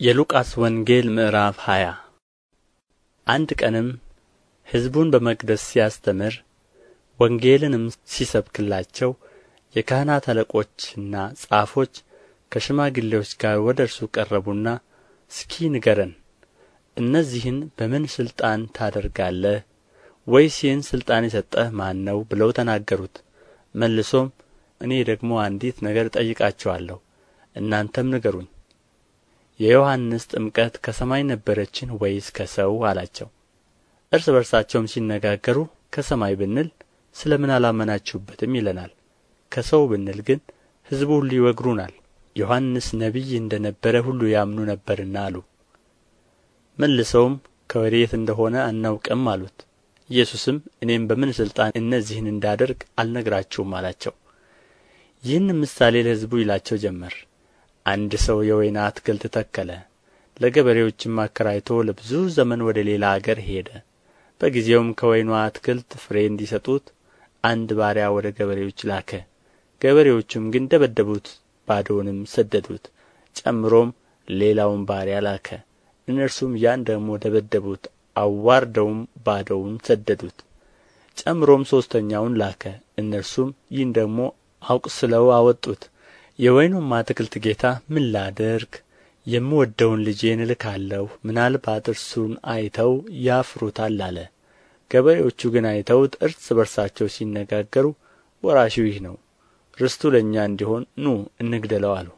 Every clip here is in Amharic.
የሉቃስ ወንጌል ምዕራፍ ሃያ አንድ ቀንም ሕዝቡን በመቅደስ ሲያስተምር ወንጌልንም ሲሰብክላቸው የካህናት አለቆችና ጻፎች ከሽማግሌዎች ጋር ወደ እርሱ ቀረቡና እስኪ ንገረን እነዚህን በምን ሥልጣን ታደርጋለህ? ወይስ ይህን ሥልጣን የሰጠህ ማን ነው? ብለው ተናገሩት። መልሶም እኔ ደግሞ አንዲት ነገር እጠይቃችኋለሁ እናንተም ንገሩኝ የዮሐንስ ጥምቀት ከሰማይ ነበረችን ወይስ ከሰው? አላቸው። እርስ በርሳቸውም ሲነጋገሩ ከሰማይ ብንል ስለ ምን አላመናችሁበትም ይለናል። ከሰው ብንል ግን ሕዝቡ ሁሉ ይወግሩናል። ዮሐንስ ነቢይ እንደ ነበረ ሁሉ ያምኑ ነበርና አሉ። መልሰውም ከወዴት እንደ ሆነ አናውቅም አሉት። ኢየሱስም እኔም በምን ሥልጣን እነዚህን እንዳደርግ አልነግራችሁም አላቸው። ይህንም ምሳሌ ለሕዝቡ ይላቸው ጀመር አንድ ሰው የወይን አትክልት ተከለ። ለገበሬዎችም አከራይቶ ለብዙ ዘመን ወደ ሌላ አገር ሄደ። በጊዜውም ከወይኑ አትክልት ፍሬ እንዲሰጡት አንድ ባሪያ ወደ ገበሬዎች ላከ። ገበሬዎቹም ግን ደበደቡት ባዶውንም ሰደዱት። ጨምሮም ሌላውን ባሪያ ላከ። እነርሱም ያን ደግሞ ደበደቡት አዋርደውም ባዶውን ሰደዱት። ጨምሮም ሦስተኛውን ላከ። እነርሱም ይህን ደግሞ አቁስለው አወጡት የወይኑም አትክልት ጌታ ምን ላድርግ? የምወደውን ልጄን እልካለሁ ምናልባት እርሱን አይተው ያፍሩታል አለ። ገበሬዎቹ ግን አይተውት እርስ በርሳቸው ሲነጋገሩ ወራሹ ይህ ነው ርስቱ ለእኛ እንዲሆን ኑ እንግደለው አሉ።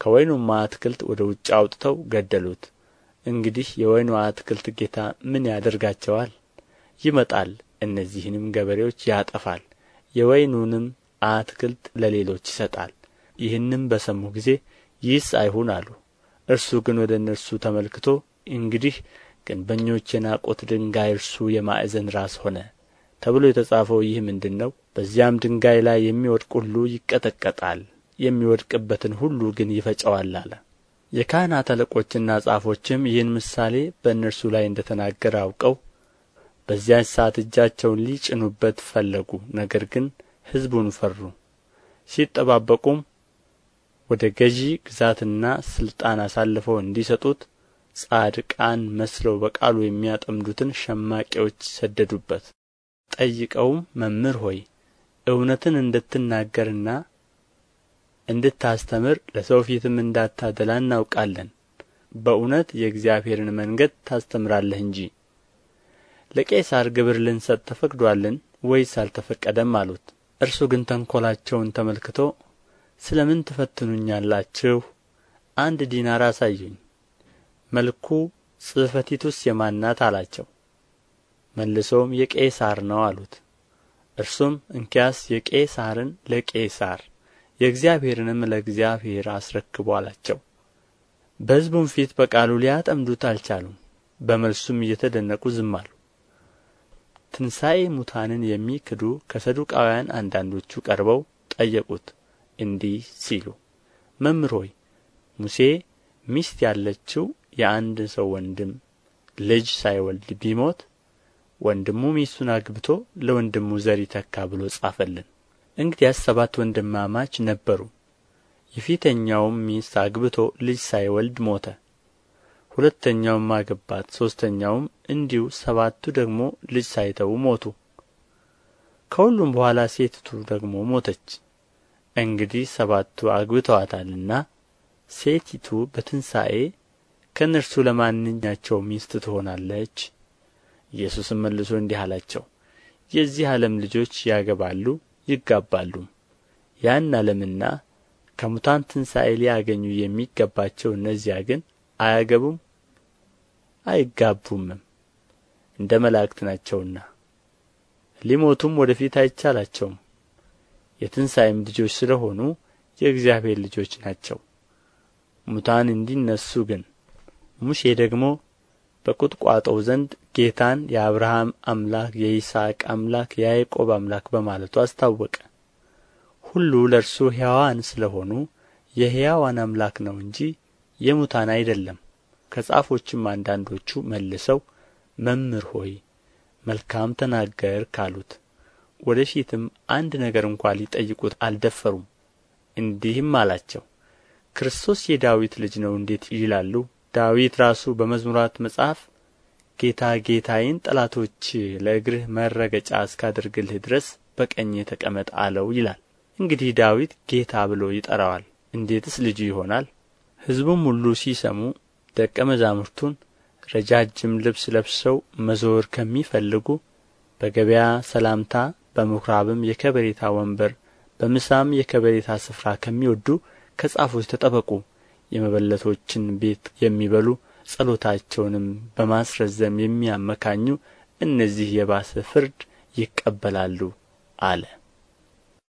ከወይኑም አትክልት ወደ ውጭ አውጥተው ገደሉት። እንግዲህ የወይኑ አትክልት ጌታ ምን ያደርጋቸዋል? ይመጣል እነዚህንም ገበሬዎች ያጠፋል የወይኑንም አትክልት ለሌሎች ይሰጣል ይህንም በሰሙ ጊዜ ይህስ አይሁን አሉ። እርሱ ግን ወደ እነርሱ ተመልክቶ እንግዲህ ግንበኞች የናቁት ድንጋይ እርሱ የማዕዘን ራስ ሆነ ተብሎ የተጻፈው ይህ ምንድር ነው? በዚያም ድንጋይ ላይ የሚወድቅ ሁሉ ይቀጠቀጣል የሚወድቅበትን ሁሉ ግን ይፈጨዋል አለ። የካህናት አለቆችና ጻፎችም ይህን ምሳሌ በእነርሱ ላይ እንደ ተናገረ አውቀው በዚያች ሰዓት እጃቸውን ሊጭኑበት ፈለጉ። ነገር ግን ሕዝቡን ፈሩ። ሲጠባበቁም ወደ ገዢ ግዛትና ሥልጣን አሳልፈው እንዲሰጡት ጻድቃን መስለው በቃሉ የሚያጠምዱትን ሸማቂዎች ሰደዱበት። ጠይቀውም መምህር ሆይ እውነትን እንድትናገርና እንድታስተምር ለሰው ፊትም እንዳታደላ እናውቃለን። በእውነት የእግዚአብሔርን መንገድ ታስተምራለህ እንጂ። ለቄሳር ግብር ልንሰጥ ተፈቅዶአልን ወይስ አልተፈቀደም? አሉት። እርሱ ግን ተንኰላቸውን ተመልክቶ ስለ ምን ትፈትኑኛላችሁ? አንድ ዲናር አሳዩኝ። መልኩ ጽሕፈቲቱስ የማን ናት? አላቸው። መልሰውም የቄሳር ነው አሉት። እርሱም እንኪያስ የቄሳርን ለቄሳር የእግዚአብሔርንም ለእግዚአብሔር አስረክቡ አላቸው። በሕዝቡም ፊት በቃሉ ሊያጠምዱት አልቻሉም። በመልሱም እየተደነቁ ዝም አሉ። ትንሣኤ ሙታንን የሚክዱ ከሰዱቃውያን አንዳንዶቹ ቀርበው ጠየቁት እንዲህ ሲሉ መምህር ሆይ ሙሴ ሚስት ያለችው የአንድ ሰው ወንድም ልጅ ሳይወልድ ቢሞት ወንድሙ ሚስቱን አግብቶ ለወንድሙ ዘር ይተካ ብሎ ጻፈልን። እንግዲያስ ሰባት ወንድማማች ነበሩ። የፊተኛውም ሚስት አግብቶ ልጅ ሳይወልድ ሞተ። ሁለተኛውም አገባት ሦስተኛውም እንዲሁ ሰባቱ ደግሞ ልጅ ሳይተዉ ሞቱ። ከሁሉም በኋላ ሴቲቱ ደግሞ ሞተች እንግዲህ ሰባቱ አግብተዋታልና ሴቲቱ በትንሣኤ ከእነርሱ ለማንኛቸው ሚስት ትሆናለች? ኢየሱስም መልሶ እንዲህ አላቸው የዚህ ዓለም ልጆች ያገባሉ ይጋባሉም። ያን ዓለምና ከሙታን ትንሣኤ ሊያገኙ የሚገባቸው እነዚያ ግን አያገቡም አይጋቡምም እንደ መላእክት ናቸውና። ሊሞቱም ወደ ፊት አይቻላቸውም የትንሣኤም ልጆች ስለ ሆኑ የእግዚአብሔር ልጆች ናቸው። ሙታን እንዲነሡ ግን ሙሴ ደግሞ በቍጥቋጦው ዘንድ ጌታን የአብርሃም አምላክ የይስሐቅ አምላክ የያዕቆብ አምላክ በማለቱ አስታወቀ። ሁሉ ለእርሱ ሕያዋን ስለ ሆኑ የሕያዋን አምላክ ነው እንጂ የሙታን አይደለም። ከጻፎችም አንዳንዶቹ መልሰው መምህር ሆይ መልካም ተናገርክ አሉት ወደ ፊትም አንድ ነገር እንኳ ሊጠይቁት አልደፈሩም። እንዲህም አላቸው ክርስቶስ የዳዊት ልጅ ነው እንዴት ይላሉ? ዳዊት ራሱ በመዝሙራት መጽሐፍ ጌታ ጌታዬን ጠላቶች ለእግርህ መረገጫ እስካደርግልህ ድረስ በቀኜ ተቀመጥ አለው ይላል። እንግዲህ ዳዊት ጌታ ብሎ ይጠራዋል። እንዴትስ ልጁ ይሆናል? ሕዝቡም ሁሉ ሲሰሙ ደቀ መዛሙርቱን ረጃጅም ልብስ ለብሰው መዞር ከሚፈልጉ በገበያ ሰላምታ በምኵራብም የከበሬታ ወንበር በምሳም የከበሬታ ስፍራ ከሚወዱ ከጻፎች ተጠበቁ። የመበለቶችን ቤት የሚበሉ ጸሎታቸውንም በማስረዘም የሚያመካኙ እነዚህ የባሰ ፍርድ ይቀበላሉ አለ